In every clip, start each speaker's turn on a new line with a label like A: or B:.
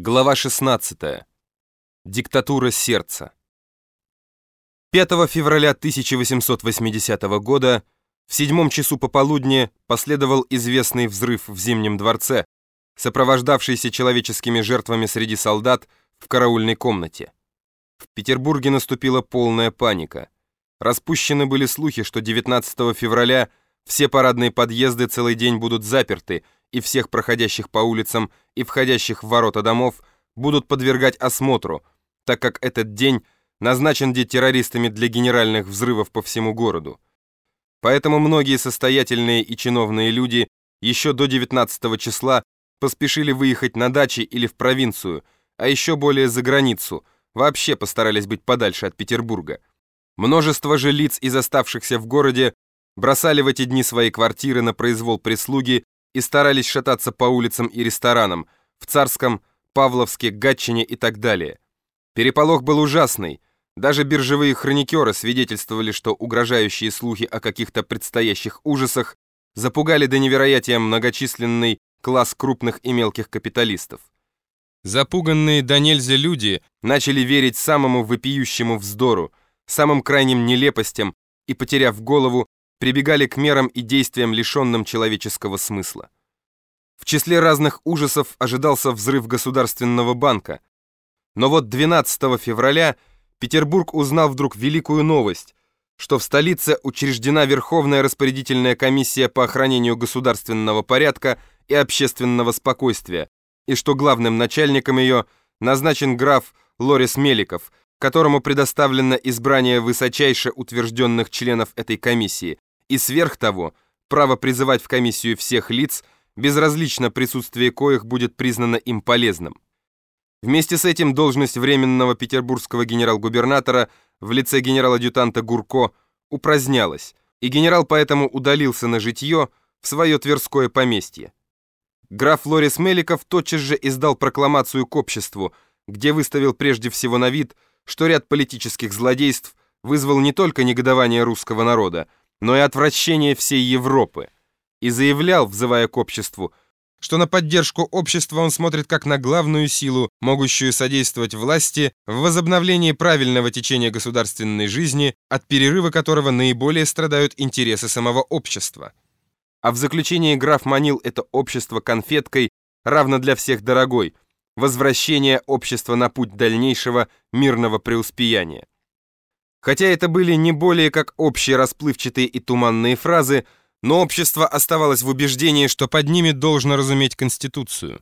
A: Глава 16. Диктатура сердца. 5 февраля 1880 года в седьмом часу пополудни последовал известный взрыв в Зимнем дворце, сопровождавшийся человеческими жертвами среди солдат в караульной комнате. В Петербурге наступила полная паника. Распущены были слухи, что 19 февраля все парадные подъезды целый день будут заперты, и всех проходящих по улицам и входящих в ворота домов будут подвергать осмотру, так как этот день назначен террористами для генеральных взрывов по всему городу. Поэтому многие состоятельные и чиновные люди еще до 19 числа поспешили выехать на дачи или в провинцию, а еще более за границу, вообще постарались быть подальше от Петербурга. Множество же лиц из оставшихся в городе бросали в эти дни свои квартиры на произвол прислуги и старались шататься по улицам и ресторанам в Царском, Павловске, Гатчине и так далее. Переполох был ужасный. Даже биржевые хроникеры свидетельствовали, что угрожающие слухи о каких-то предстоящих ужасах запугали до невероятия многочисленный класс крупных и мелких капиталистов. Запуганные до нельзя люди начали верить самому вопиющему вздору, самым крайним нелепостям и, потеряв голову, прибегали к мерам и действиям, лишенным человеческого смысла. В числе разных ужасов ожидался взрыв Государственного банка. Но вот 12 февраля Петербург узнал вдруг великую новость, что в столице учреждена Верховная распорядительная комиссия по охранению государственного порядка и общественного спокойствия, и что главным начальником ее назначен граф Лорис Меликов, которому предоставлено избрание высочайше утвержденных членов этой комиссии, и сверх того, право призывать в комиссию всех лиц, безразлично присутствие коих будет признано им полезным. Вместе с этим должность временного петербургского генерал-губернатора в лице генерал-адъютанта Гурко упразднялась, и генерал поэтому удалился на житье в свое Тверское поместье. Граф Лорис Меликов тотчас же издал прокламацию к обществу, где выставил прежде всего на вид, что ряд политических злодейств вызвал не только негодование русского народа, но и отвращение всей Европы, и заявлял, взывая к обществу, что на поддержку общества он смотрит как на главную силу, могущую содействовать власти в возобновлении правильного течения государственной жизни, от перерыва которого наиболее страдают интересы самого общества. А в заключении граф манил это общество конфеткой, равно для всех дорогой, возвращение общества на путь дальнейшего мирного преуспеяния. Хотя это были не более как общие расплывчатые и туманные фразы, но общество оставалось в убеждении, что под ними должно разуметь Конституцию.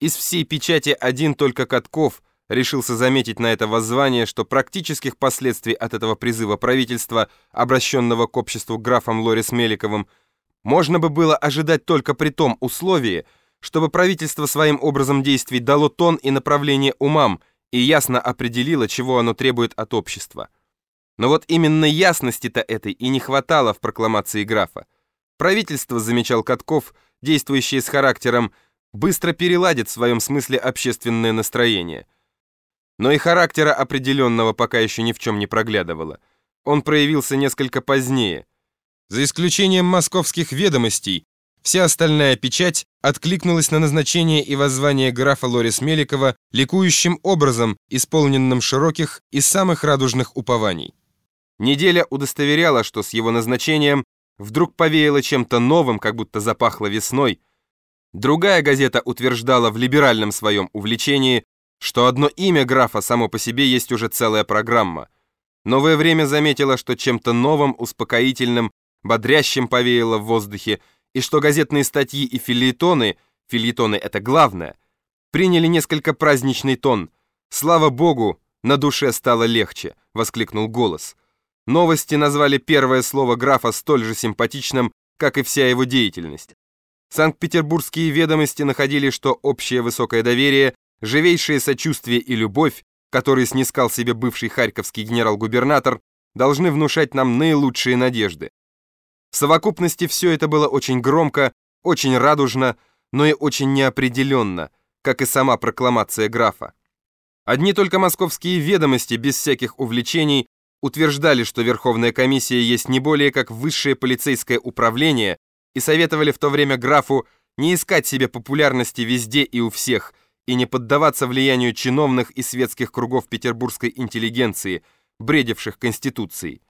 A: Из всей печати один только Катков решился заметить на это воззвание, что практических последствий от этого призыва правительства, обращенного к обществу графом Лорис Меликовым, можно бы было ожидать только при том условии, чтобы правительство своим образом действий дало тон и направление умам и ясно определило, чего оно требует от общества. Но вот именно ясности-то этой и не хватало в прокламации графа. Правительство, замечал Катков, действующее с характером, быстро переладит в своем смысле общественное настроение. Но и характера определенного пока еще ни в чем не проглядывало. Он проявился несколько позднее. За исключением московских ведомостей, вся остальная печать откликнулась на назначение и воззвание графа Лорис Меликова ликующим образом, исполненным широких и самых радужных упований. Неделя удостоверяла, что с его назначением вдруг повеяло чем-то новым, как будто запахло весной. Другая газета утверждала в либеральном своем увлечении, что одно имя графа само по себе есть уже целая программа. Новое время заметило, что чем-то новым, успокоительным, бодрящим повеяло в воздухе, и что газетные статьи и филитоны, филитоны это главное, приняли несколько праздничный тон. «Слава Богу, на душе стало легче», — воскликнул голос. Новости назвали первое слово графа столь же симпатичным, как и вся его деятельность. Санкт-Петербургские ведомости находили, что общее высокое доверие, живейшее сочувствие и любовь, которые снискал себе бывший харьковский генерал-губернатор, должны внушать нам наилучшие надежды. В совокупности все это было очень громко, очень радужно, но и очень неопределенно, как и сама прокламация графа. Одни только московские ведомости без всяких увлечений утверждали, что Верховная комиссия есть не более как высшее полицейское управление и советовали в то время графу не искать себе популярности везде и у всех и не поддаваться влиянию чиновных и светских кругов петербургской интеллигенции, бредивших Конституцией,